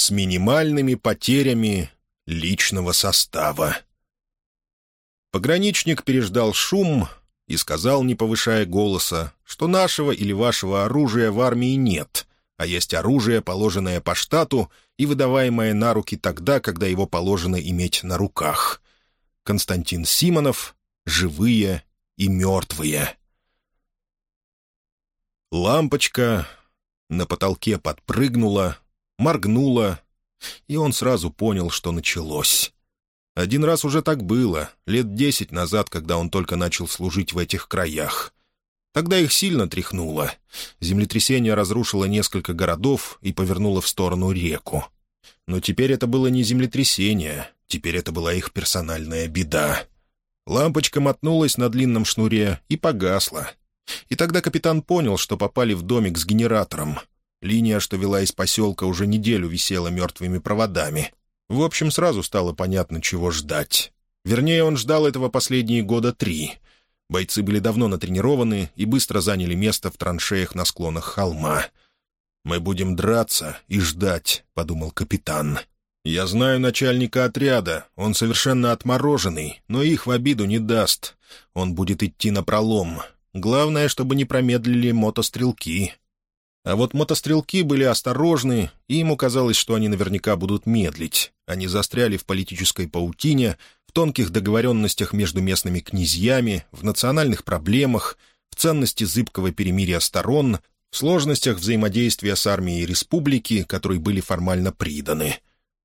с минимальными потерями личного состава. Пограничник переждал шум и сказал, не повышая голоса, что нашего или вашего оружия в армии нет, а есть оружие, положенное по штату и выдаваемое на руки тогда, когда его положено иметь на руках. Константин Симонов «Живые и мертвые». Лампочка на потолке подпрыгнула, моргнула, и он сразу понял, что началось. Один раз уже так было, лет десять назад, когда он только начал служить в этих краях. Тогда их сильно тряхнуло. Землетрясение разрушило несколько городов и повернуло в сторону реку. Но теперь это было не землетрясение, теперь это была их персональная беда. Лампочка мотнулась на длинном шнуре и погасла. И тогда капитан понял, что попали в домик с генератором. Линия, что вела из поселка, уже неделю висела мертвыми проводами. В общем, сразу стало понятно, чего ждать. Вернее, он ждал этого последние года три. Бойцы были давно натренированы и быстро заняли место в траншеях на склонах холма. «Мы будем драться и ждать», — подумал капитан. «Я знаю начальника отряда. Он совершенно отмороженный, но их в обиду не даст. Он будет идти на пролом. Главное, чтобы не промедлили мотострелки. А вот мотострелки были осторожны, и ему казалось, что они наверняка будут медлить. Они застряли в политической паутине, в тонких договоренностях между местными князьями, в национальных проблемах, в ценности зыбкого перемирия сторон, в сложностях взаимодействия с армией республики, которые были формально приданы.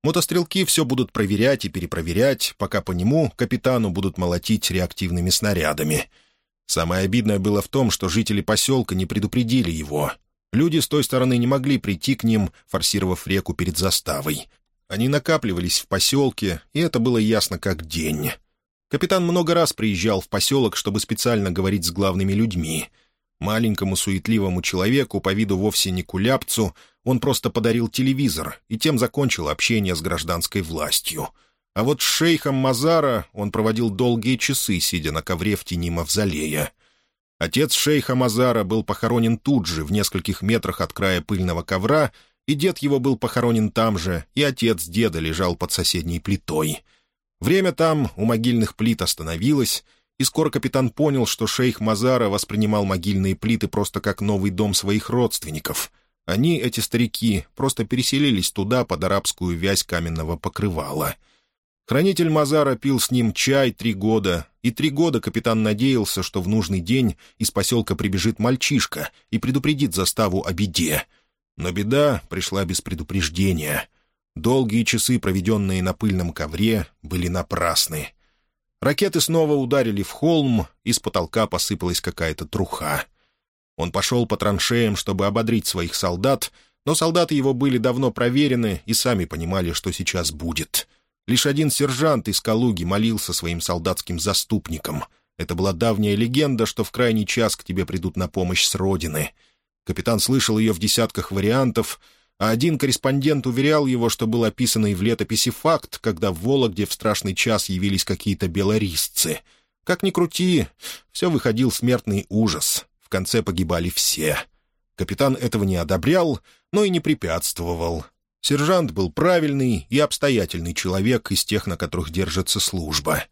Мотострелки все будут проверять и перепроверять, пока по нему, капитану, будут молотить реактивными снарядами. Самое обидное было в том, что жители поселка не предупредили его — Люди с той стороны не могли прийти к ним, форсировав реку перед заставой. Они накапливались в поселке, и это было ясно как день. Капитан много раз приезжал в поселок, чтобы специально говорить с главными людьми. Маленькому суетливому человеку, по виду вовсе не куляпцу, он просто подарил телевизор и тем закончил общение с гражданской властью. А вот с шейхом Мазара он проводил долгие часы, сидя на ковре в тени мавзолея — Отец шейха Мазара был похоронен тут же, в нескольких метрах от края пыльного ковра, и дед его был похоронен там же, и отец деда лежал под соседней плитой. Время там у могильных плит остановилось, и скоро капитан понял, что шейх Мазара воспринимал могильные плиты просто как новый дом своих родственников. Они, эти старики, просто переселились туда под арабскую вязь каменного покрывала — Хранитель Мазара пил с ним чай три года, и три года капитан надеялся, что в нужный день из поселка прибежит мальчишка и предупредит заставу о беде. Но беда пришла без предупреждения. Долгие часы, проведенные на пыльном ковре, были напрасны. Ракеты снова ударили в холм, и с потолка посыпалась какая-то труха. Он пошел по траншеям, чтобы ободрить своих солдат, но солдаты его были давно проверены и сами понимали, что сейчас будет — Лишь один сержант из Калуги молился своим солдатским заступникам. Это была давняя легенда, что в крайний час к тебе придут на помощь с родины. Капитан слышал ее в десятках вариантов, а один корреспондент уверял его, что был описанный в летописи факт, когда в Вологде в страшный час явились какие-то белорисцы. Как ни крути, все выходил смертный ужас. В конце погибали все. Капитан этого не одобрял, но и не препятствовал. Сержант был правильный и обстоятельный человек из тех, на которых держится служба.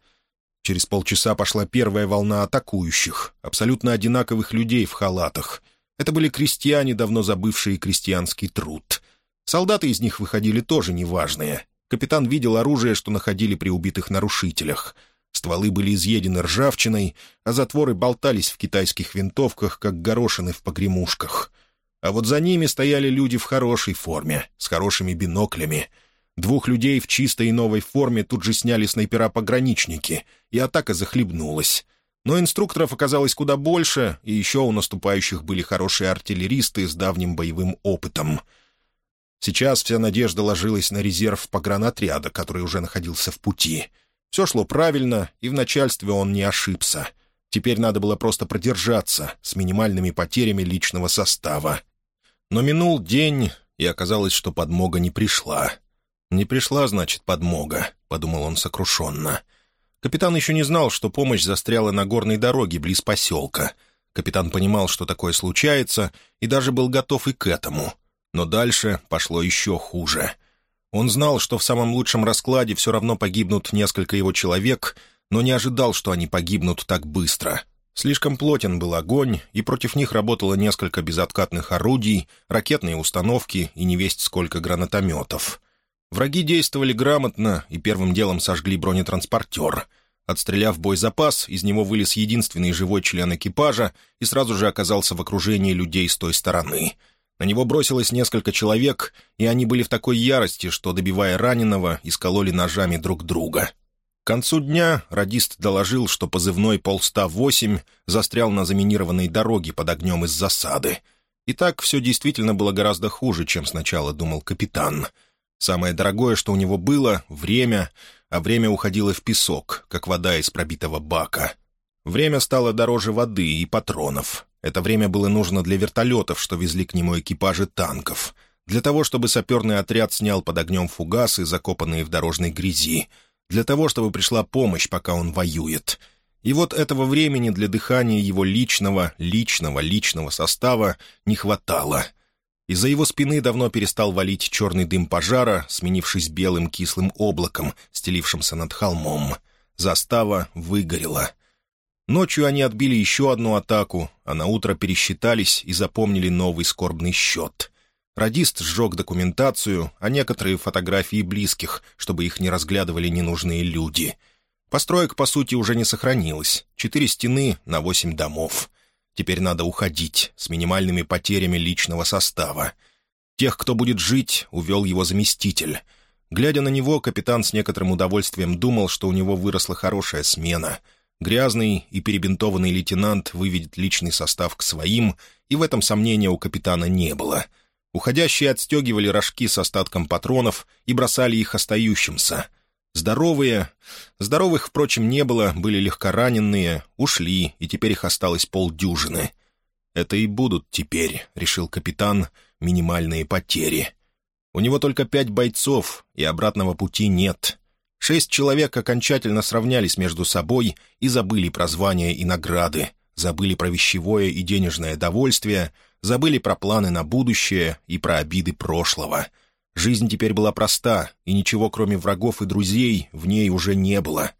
Через полчаса пошла первая волна атакующих, абсолютно одинаковых людей в халатах. Это были крестьяне, давно забывшие крестьянский труд. Солдаты из них выходили тоже неважные. Капитан видел оружие, что находили при убитых нарушителях. Стволы были изъедены ржавчиной, а затворы болтались в китайских винтовках, как горошины в погремушках — а вот за ними стояли люди в хорошей форме, с хорошими биноклями. Двух людей в чистой новой форме тут же сняли снайпера-пограничники, и атака захлебнулась. Но инструкторов оказалось куда больше, и еще у наступающих были хорошие артиллеристы с давним боевым опытом. Сейчас вся надежда ложилась на резерв погранотряда, который уже находился в пути. Все шло правильно, и в начальстве он не ошибся. Теперь надо было просто продержаться с минимальными потерями личного состава. Но минул день, и оказалось, что подмога не пришла. «Не пришла, значит, подмога», — подумал он сокрушенно. Капитан еще не знал, что помощь застряла на горной дороге близ поселка. Капитан понимал, что такое случается, и даже был готов и к этому. Но дальше пошло еще хуже. Он знал, что в самом лучшем раскладе все равно погибнут несколько его человек, но не ожидал, что они погибнут так быстро. Слишком плотен был огонь, и против них работало несколько безоткатных орудий, ракетные установки и невесть сколько гранатометов. Враги действовали грамотно и первым делом сожгли бронетранспортер. Отстреляв боезапас, из него вылез единственный живой член экипажа и сразу же оказался в окружении людей с той стороны — на него бросилось несколько человек, и они были в такой ярости, что, добивая раненого, искололи ножами друг друга. К концу дня радист доложил, что позывной «Полста-8» застрял на заминированной дороге под огнем из засады. И так все действительно было гораздо хуже, чем сначала думал капитан. Самое дорогое, что у него было — время, а время уходило в песок, как вода из пробитого бака. Время стало дороже воды и патронов. Это время было нужно для вертолетов, что везли к нему экипажи танков. Для того, чтобы саперный отряд снял под огнем фугасы, закопанные в дорожной грязи. Для того, чтобы пришла помощь, пока он воюет. И вот этого времени для дыхания его личного, личного, личного состава не хватало. Из-за его спины давно перестал валить черный дым пожара, сменившись белым кислым облаком, стелившимся над холмом. Застава выгорела — Ночью они отбили еще одну атаку, а на утро пересчитались и запомнили новый скорбный счет. Радист сжег документацию, а некоторые фотографии близких, чтобы их не разглядывали ненужные люди. Построек, по сути, уже не сохранилось. Четыре стены на восемь домов. Теперь надо уходить с минимальными потерями личного состава. Тех, кто будет жить, увел его заместитель. Глядя на него, капитан с некоторым удовольствием думал, что у него выросла хорошая смена — Грязный и перебинтованный лейтенант выведет личный состав к своим, и в этом сомнения у капитана не было. Уходящие отстегивали рожки с остатком патронов и бросали их остающимся. Здоровые... Здоровых, впрочем, не было, были легкораненые, ушли, и теперь их осталось полдюжины. «Это и будут теперь», — решил капитан, — «минимальные потери». У него только пять бойцов, и обратного пути нет. Шесть человек окончательно сравнялись между собой и забыли про звания и награды, забыли про вещевое и денежное довольствие, забыли про планы на будущее и про обиды прошлого. Жизнь теперь была проста, и ничего, кроме врагов и друзей, в ней уже не было.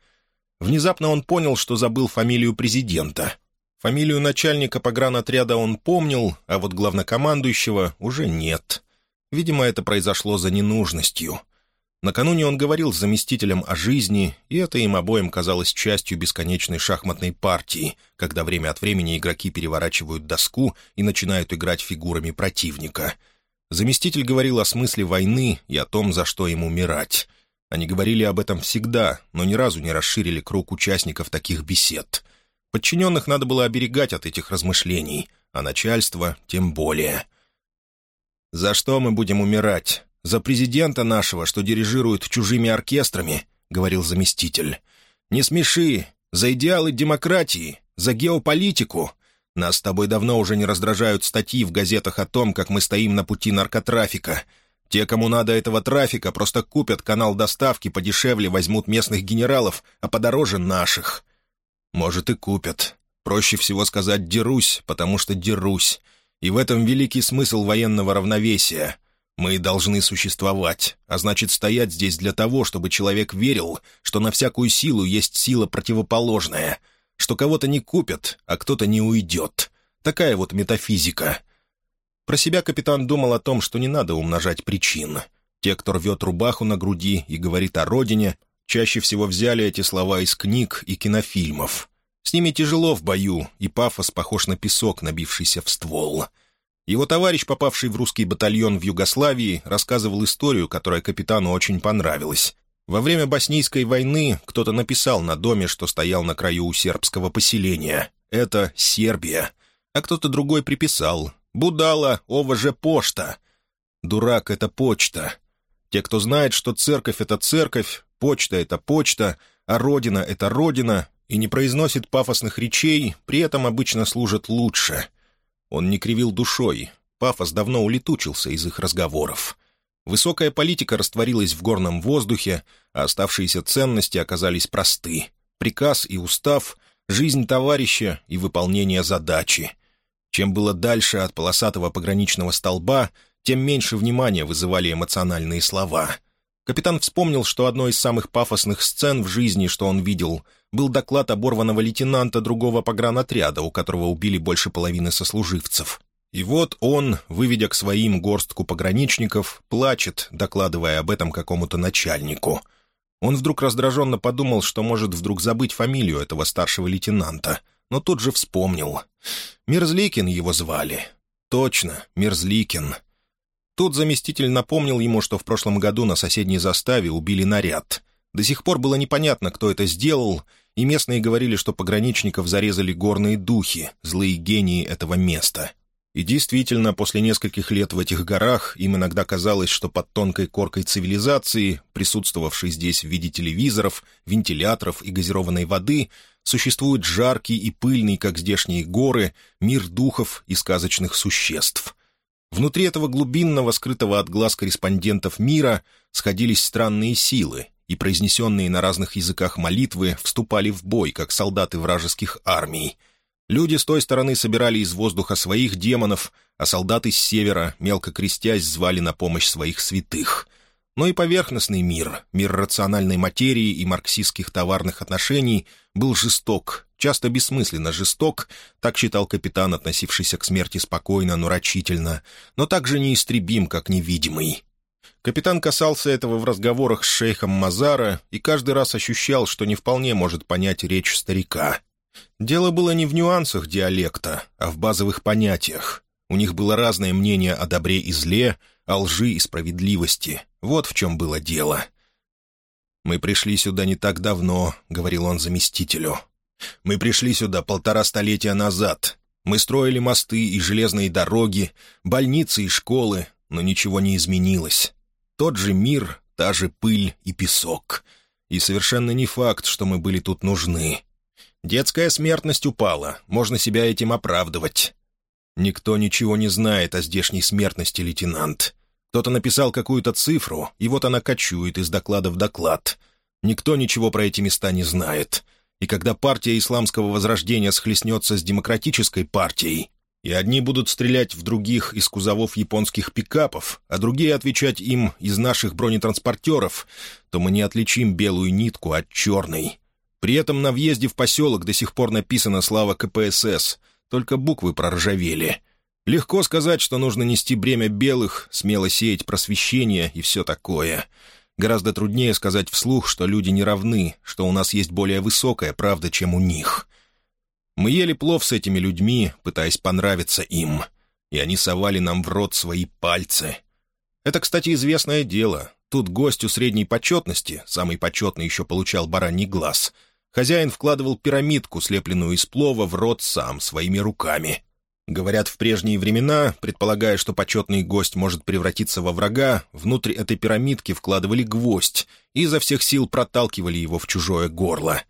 Внезапно он понял, что забыл фамилию президента. Фамилию начальника погранотряда он помнил, а вот главнокомандующего уже нет. Видимо, это произошло за ненужностью — Накануне он говорил с заместителем о жизни, и это им обоим казалось частью бесконечной шахматной партии, когда время от времени игроки переворачивают доску и начинают играть фигурами противника. Заместитель говорил о смысле войны и о том, за что им умирать. Они говорили об этом всегда, но ни разу не расширили круг участников таких бесед. Подчиненных надо было оберегать от этих размышлений, а начальство тем более. «За что мы будем умирать?» «За президента нашего, что дирижирует чужими оркестрами», — говорил заместитель. «Не смеши. За идеалы демократии, за геополитику. Нас с тобой давно уже не раздражают статьи в газетах о том, как мы стоим на пути наркотрафика. Те, кому надо этого трафика, просто купят канал доставки подешевле, возьмут местных генералов, а подороже наших». «Может, и купят. Проще всего сказать «дерусь», потому что дерусь. И в этом великий смысл военного равновесия. Мы должны существовать, а значит стоять здесь для того, чтобы человек верил, что на всякую силу есть сила противоположная, что кого-то не купят, а кто-то не уйдет. Такая вот метафизика. Про себя капитан думал о том, что не надо умножать причин. Те, кто рвет рубаху на груди и говорит о родине, чаще всего взяли эти слова из книг и кинофильмов. С ними тяжело в бою, и пафос похож на песок, набившийся в ствол — его товарищ, попавший в русский батальон в Югославии, рассказывал историю, которая капитану очень понравилась. Во время Боснийской войны кто-то написал на доме, что стоял на краю у сербского поселения. Это Сербия. А кто-то другой приписал. «Будала, ова же пошта». «Дурак — это почта». Те, кто знает, что церковь — это церковь, почта — это почта, а родина — это родина, и не произносит пафосных речей, при этом обычно служат лучше — он не кривил душой. Пафос давно улетучился из их разговоров. Высокая политика растворилась в горном воздухе, а оставшиеся ценности оказались просты. Приказ и устав, жизнь товарища и выполнение задачи. Чем было дальше от полосатого пограничного столба, тем меньше внимания вызывали эмоциональные слова. Капитан вспомнил, что одной из самых пафосных сцен в жизни, что он видел, был доклад оборванного лейтенанта другого погранотряда, у которого убили больше половины сослуживцев. И вот он, выведя к своим горстку пограничников, плачет, докладывая об этом какому-то начальнику. Он вдруг раздраженно подумал, что может вдруг забыть фамилию этого старшего лейтенанта, но тут же вспомнил. Мерзликин его звали. Точно, Мерзликин. Тут заместитель напомнил ему, что в прошлом году на соседней заставе убили наряд. До сих пор было непонятно, кто это сделал, и местные говорили, что пограничников зарезали горные духи, злые гении этого места. И действительно, после нескольких лет в этих горах им иногда казалось, что под тонкой коркой цивилизации, присутствовавшей здесь в виде телевизоров, вентиляторов и газированной воды, существует жаркий и пыльный, как здешние горы, мир духов и сказочных существ — Внутри этого глубинного, скрытого от глаз корреспондентов мира, сходились странные силы, и произнесенные на разных языках молитвы вступали в бой, как солдаты вражеских армий. Люди с той стороны собирали из воздуха своих демонов, а солдаты с севера, мелко крестясь, звали на помощь своих святых. Но и поверхностный мир, мир рациональной материи и марксистских товарных отношений, был жесток, часто бессмысленно жесток, так считал капитан, относившийся к смерти спокойно, но рачительно, но также неистребим, как невидимый. Капитан касался этого в разговорах с шейхом Мазара и каждый раз ощущал, что не вполне может понять речь старика. Дело было не в нюансах диалекта, а в базовых понятиях. У них было разное мнение о добре и зле, о лжи и справедливости. Вот в чем было дело. «Мы пришли сюда не так давно», — говорил он заместителю. «Мы пришли сюда полтора столетия назад. Мы строили мосты и железные дороги, больницы и школы, но ничего не изменилось. Тот же мир, та же пыль и песок. И совершенно не факт, что мы были тут нужны. Детская смертность упала, можно себя этим оправдывать. Никто ничего не знает о здешней смертности, лейтенант. Кто-то написал какую-то цифру, и вот она кочует из доклада в доклад. Никто ничего про эти места не знает. И когда партия исламского возрождения схлестнется с демократической партией, и одни будут стрелять в других из кузовов японских пикапов, а другие отвечать им из наших бронетранспортеров, то мы не отличим белую нитку от черной. При этом на въезде в поселок до сих пор написано «Слава КПСС», только буквы проржавели. Легко сказать, что нужно нести бремя белых, смело сеять просвещение и все такое. Гораздо труднее сказать вслух, что люди не равны, что у нас есть более высокая правда, чем у них. Мы ели плов с этими людьми, пытаясь понравиться им, и они совали нам в рот свои пальцы. Это, кстати, известное дело. Тут гостю средней почетности, самый почетный еще получал бараний глаз — Хозяин вкладывал пирамидку, слепленную из плова, в рот сам, своими руками. Говорят, в прежние времена, предполагая, что почетный гость может превратиться во врага, внутрь этой пирамидки вкладывали гвоздь и изо всех сил проталкивали его в чужое горло.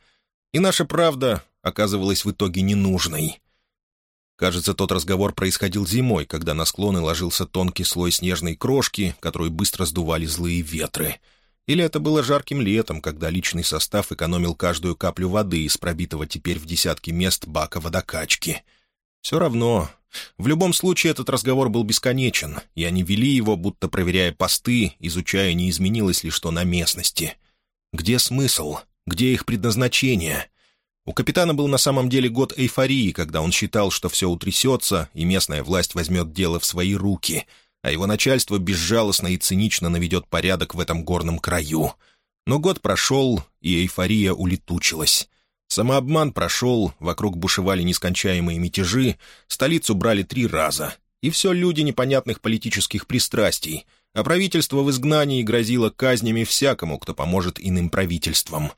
И наша правда оказывалась в итоге ненужной. Кажется, тот разговор происходил зимой, когда на склоны ложился тонкий слой снежной крошки, которую быстро сдували злые ветры — или это было жарким летом, когда личный состав экономил каждую каплю воды из пробитого теперь в десятки мест бака водокачки. Все равно. В любом случае этот разговор был бесконечен, и они вели его, будто проверяя посты, изучая, не изменилось ли что на местности. Где смысл? Где их предназначение? У капитана был на самом деле год эйфории, когда он считал, что все утрясется, и местная власть возьмет дело в свои руки — а его начальство безжалостно и цинично наведет порядок в этом горном краю. Но год прошел, и эйфория улетучилась. Самообман прошел, вокруг бушевали нескончаемые мятежи, столицу брали три раза. И все люди непонятных политических пристрастий, а правительство в изгнании грозило казнями всякому, кто поможет иным правительствам.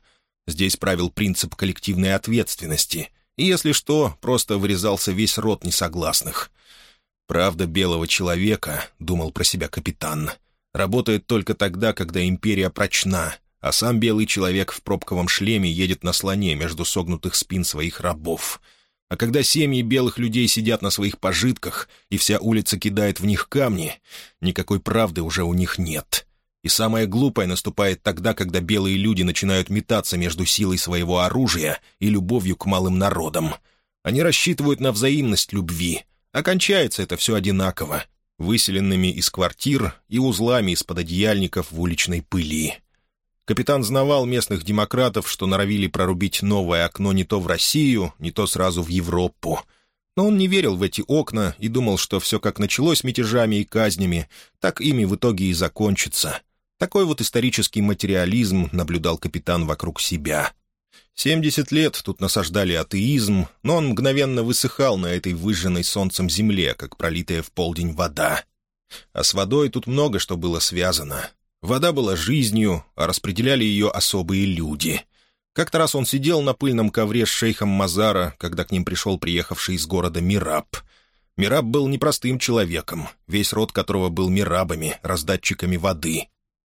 Здесь правил принцип коллективной ответственности, и, если что, просто вырезался весь род несогласных. «Правда белого человека», — думал про себя капитан, — «работает только тогда, когда империя прочна, а сам белый человек в пробковом шлеме едет на слоне между согнутых спин своих рабов. А когда семьи белых людей сидят на своих пожитках, и вся улица кидает в них камни, никакой правды уже у них нет». И самое глупое наступает тогда, когда белые люди начинают метаться между силой своего оружия и любовью к малым народам. Они рассчитывают на взаимность любви, Окончается это все одинаково. выселенными из квартир и узлами из-под одеяльников в уличной пыли. Капитан знавал местных демократов, что норовили прорубить новое окно не то в Россию, не то сразу в Европу. Но он не верил в эти окна и думал, что все как началось мятежами и казнями, так ими в итоге и закончится. Такой вот исторический материализм наблюдал капитан вокруг себя. Семьдесят лет тут насаждали атеизм, но он мгновенно высыхал на этой выжженной солнцем земле, как пролитая в полдень вода. А с водой тут много что было связано. Вода была жизнью, а распределяли ее особые люди. Как-то раз он сидел на пыльном ковре с шейхом Мазара, когда к ним пришел приехавший из города Мираб. Мираб был непростым человеком, весь род которого был мирабами, раздатчиками воды.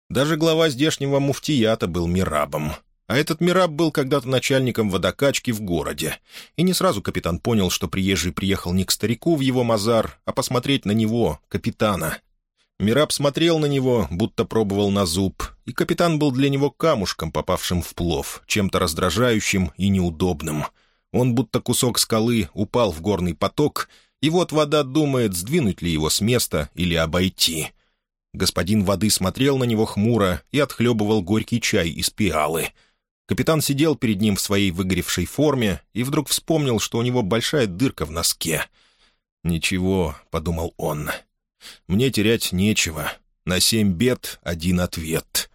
Даже глава здешнего муфтията был мирабом. А этот Мираб был когда-то начальником водокачки в городе. И не сразу капитан понял, что приезжий приехал не к старику в его мазар, а посмотреть на него, капитана. Мираб смотрел на него, будто пробовал на зуб, и капитан был для него камушком, попавшим в плов, чем-то раздражающим и неудобным. Он, будто кусок скалы, упал в горный поток, и вот вода думает, сдвинуть ли его с места или обойти. Господин воды смотрел на него хмуро и отхлебывал горький чай из пиалы. Капитан сидел перед ним в своей выгоревшей форме и вдруг вспомнил, что у него большая дырка в носке. «Ничего», — подумал он, — мне терять нечего. На семь бед один ответ.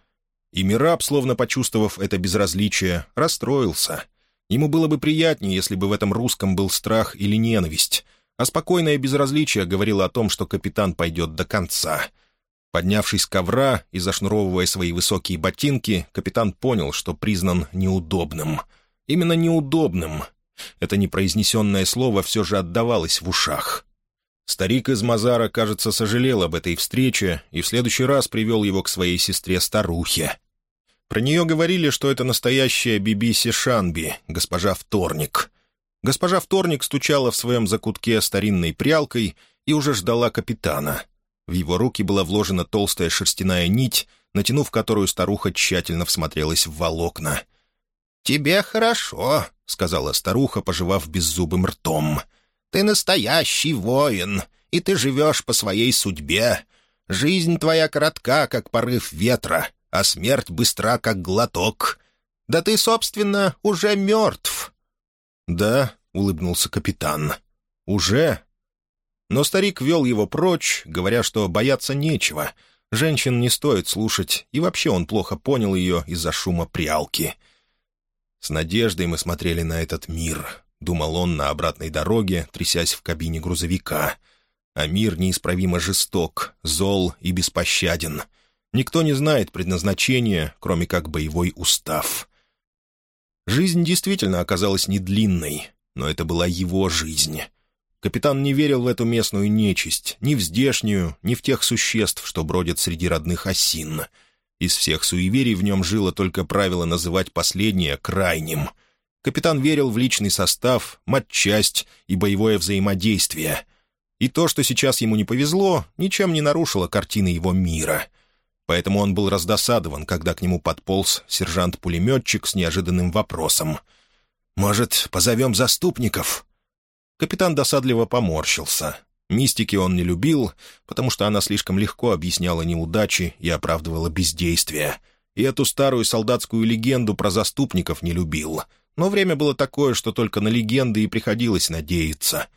И Мираб, словно почувствовав это безразличие, расстроился. Ему было бы приятнее, если бы в этом русском был страх или ненависть, а спокойное безразличие говорило о том, что капитан пойдет до конца. Поднявшись с ковра и зашнуровывая свои высокие ботинки, капитан понял, что признан неудобным. Именно неудобным. Это непроизнесенное слово все же отдавалось в ушах. Старик из Мазара, кажется, сожалел об этой встрече и в следующий раз привел его к своей сестре-старухе. Про нее говорили, что это настоящая Биби Сишанби, госпожа Вторник. Госпожа Вторник стучала в своем закутке старинной прялкой и уже ждала капитана. В его руки была вложена толстая шерстяная нить, натянув которую старуха тщательно всмотрелась в волокна. «Тебе хорошо», — сказала старуха, пожевав беззубым ртом. — ты настоящий воин, и ты живешь по своей судьбе. Жизнь твоя коротка, как порыв ветра, а смерть быстра, как глоток. Да ты, собственно, уже мертв». «Да», — улыбнулся капитан, — «уже». Но старик вел его прочь, говоря, что бояться нечего. Женщин не стоит слушать, и вообще он плохо понял ее из-за шума прялки. С надеждой мы смотрели на этот мир, думал он на обратной дороге, трясясь в кабине грузовика. А мир неисправимо жесток, зол и беспощаден. Никто не знает предназначения, кроме как боевой устав. Жизнь действительно оказалась не длинной, но это была его жизнь. Капитан не верил в эту местную нечисть, ни в здешнюю, ни в тех существ, что бродят среди родных осин. Из всех суеверий в нем жило только правило называть последнее крайним — Капитан верил в личный состав, матчасть и боевое взаимодействие. И то, что сейчас ему не повезло, ничем не нарушило картины его мира. Поэтому он был раздосадован, когда к нему подполз сержант-пулеметчик с неожиданным вопросом. «Может, позовем заступников?» Капитан досадливо поморщился. Мистики он не любил, потому что она слишком легко объясняла неудачи и оправдывала бездействие. И эту старую солдатскую легенду про заступников не любил — но время было такое, что только на легенды и приходилось надеяться.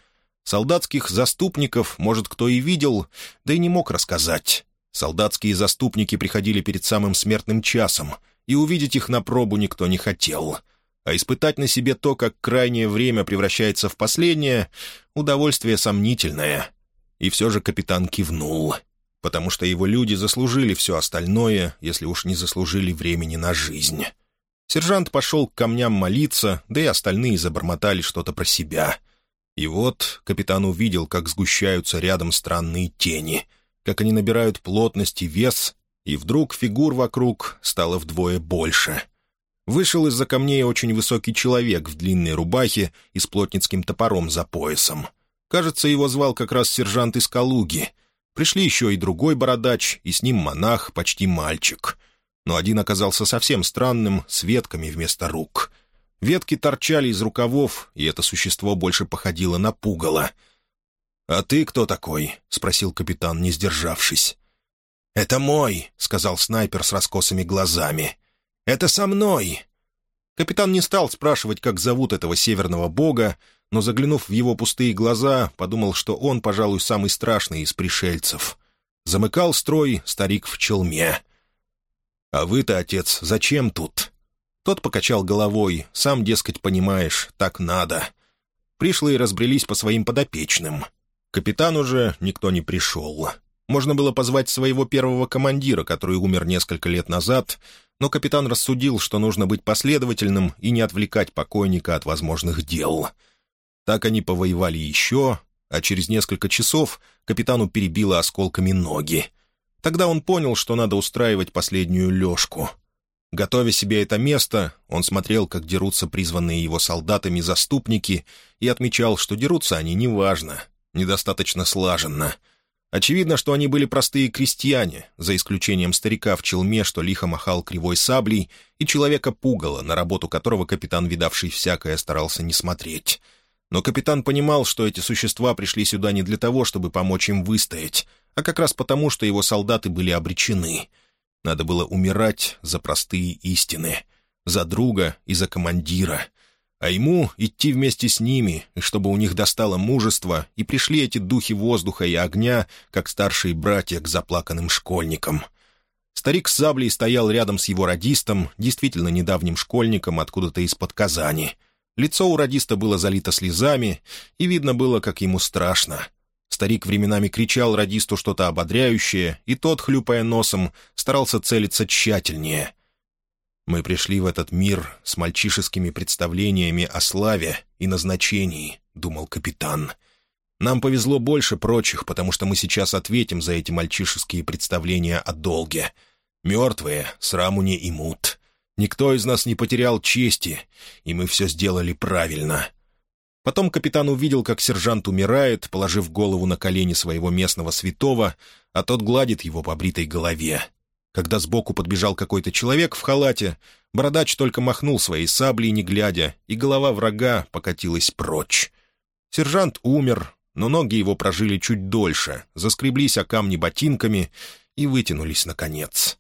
Солдатских заступников, может, кто и видел, да и не мог рассказать. Солдатские заступники приходили перед самым смертным часом, и увидеть их на пробу никто не хотел. А испытать на себе то, как крайнее время превращается в последнее, удовольствие сомнительное. И все же капитан кивнул, потому что его люди заслужили все остальное, если уж не заслужили времени на жизнь. Сержант пошел к камням молиться, да и остальные забормотали что-то про себя. И вот капитан увидел, как сгущаются рядом странные тени, как они набирают плотность и вес, и вдруг фигур вокруг стало вдвое больше. Вышел из-за камней очень высокий человек в длинной рубахе и с плотницким топором за поясом. Кажется, его звал как раз сержант из Калуги. Пришли еще и другой бородач, и с ним монах, почти мальчик — но один оказался совсем странным, с ветками вместо рук. Ветки торчали из рукавов, и это существо больше походило на пугало. «А ты кто такой?» — спросил капитан, не сдержавшись. «Это мой», — сказал снайпер с раскосыми глазами. «Это со мной!» Капитан не стал спрашивать, как зовут этого северного бога, но, заглянув в его пустые глаза, подумал, что он, пожалуй, самый страшный из пришельцев. Замыкал строй старик в челме. «А вы-то, отец, зачем тут?» Тот покачал головой, сам, дескать, понимаешь, так надо. Пришлые разбрелись по своим подопечным. Капитану же никто не пришел. Можно было позвать своего первого командира, который умер несколько лет назад, но капитан рассудил, что нужно быть последовательным и не отвлекать покойника от возможных дел. Так они повоевали еще, а через несколько часов капитану перебило осколками ноги. Тогда он понял, что надо устраивать последнюю лёжку — Готовя себе это место, он смотрел, как дерутся призванные его солдатами заступники, и отмечал, что дерутся они неважно, недостаточно слаженно. Очевидно, что они были простые крестьяне, за исключением старика в челме, что лихо махал кривой саблей, и человека пугало, на работу которого капитан, видавший всякое, старался не смотреть. Но капитан понимал, что эти существа пришли сюда не для того, чтобы помочь им выстоять, а как раз потому, что его солдаты были обречены — надо было умирать за простые истины, за друга и за командира. А ему идти вместе с ними, и чтобы у них достало мужество, и пришли эти духи воздуха и огня, как старшие братья к заплаканным школьникам. Старик с саблей стоял рядом с его радистом, действительно недавним школьником откуда-то из-под Казани. Лицо у радиста было залито слезами, и видно было, как ему страшно. Старик временами кричал радисту что-то ободряющее, и тот, хлюпая носом, старался целиться тщательнее. «Мы пришли в этот мир с мальчишескими представлениями о славе и назначении», — думал капитан. «Нам повезло больше прочих, потому что мы сейчас ответим за эти мальчишеские представления о долге. Мертвые сраму не имут. Никто из нас не потерял чести, и мы все сделали правильно. Потом капитан увидел, как сержант умирает, положив голову на колени своего местного святого, а тот гладит его по бритой голове. Когда сбоку подбежал какой-то человек в халате, бородач только махнул своей саблей, не глядя, и голова врага покатилась прочь. Сержант умер, но ноги его прожили чуть дольше, заскреблись о камни ботинками и вытянулись наконец.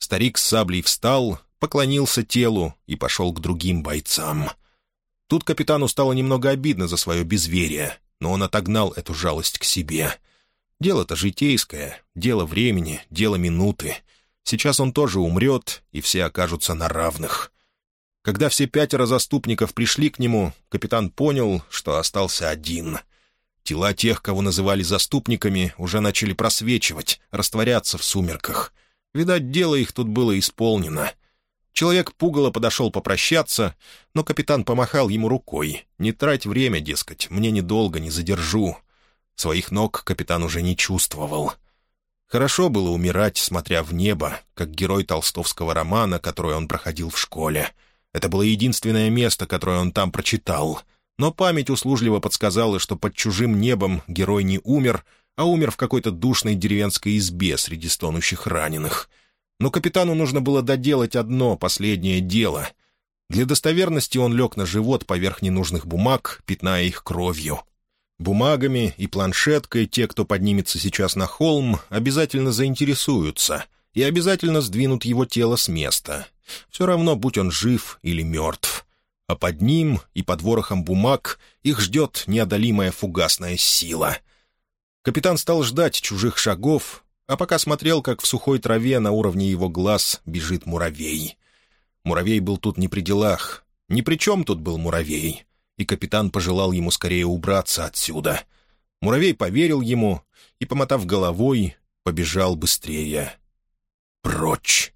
Старик с саблей встал, поклонился телу и пошел к другим бойцам — Тут капитану стало немного обидно за свое безверие, но он отогнал эту жалость к себе. Дело-то житейское, дело времени, дело минуты. Сейчас он тоже умрет, и все окажутся на равных. Когда все пятеро заступников пришли к нему, капитан понял, что остался один. Тела тех, кого называли заступниками, уже начали просвечивать, растворяться в сумерках. Видать, дело их тут было исполнено — Человек пугало подошел попрощаться, но капитан помахал ему рукой. «Не трать время, дескать, мне недолго, не задержу». Своих ног капитан уже не чувствовал. Хорошо было умирать, смотря в небо, как герой толстовского романа, который он проходил в школе. Это было единственное место, которое он там прочитал. Но память услужливо подсказала, что под чужим небом герой не умер, а умер в какой-то душной деревенской избе среди стонущих раненых — но капитану нужно было доделать одно последнее дело. Для достоверности он лег на живот поверх ненужных бумаг, пятная их кровью. Бумагами и планшеткой те, кто поднимется сейчас на холм, обязательно заинтересуются и обязательно сдвинут его тело с места. Все равно, будь он жив или мертв. А под ним и под ворохом бумаг их ждет неодолимая фугасная сила. Капитан стал ждать чужих шагов, а пока смотрел, как в сухой траве на уровне его глаз бежит муравей. Муравей был тут не при делах. Ни при чем тут был муравей. И капитан пожелал ему скорее убраться отсюда. Муравей поверил ему и, помотав головой, побежал быстрее. Прочь!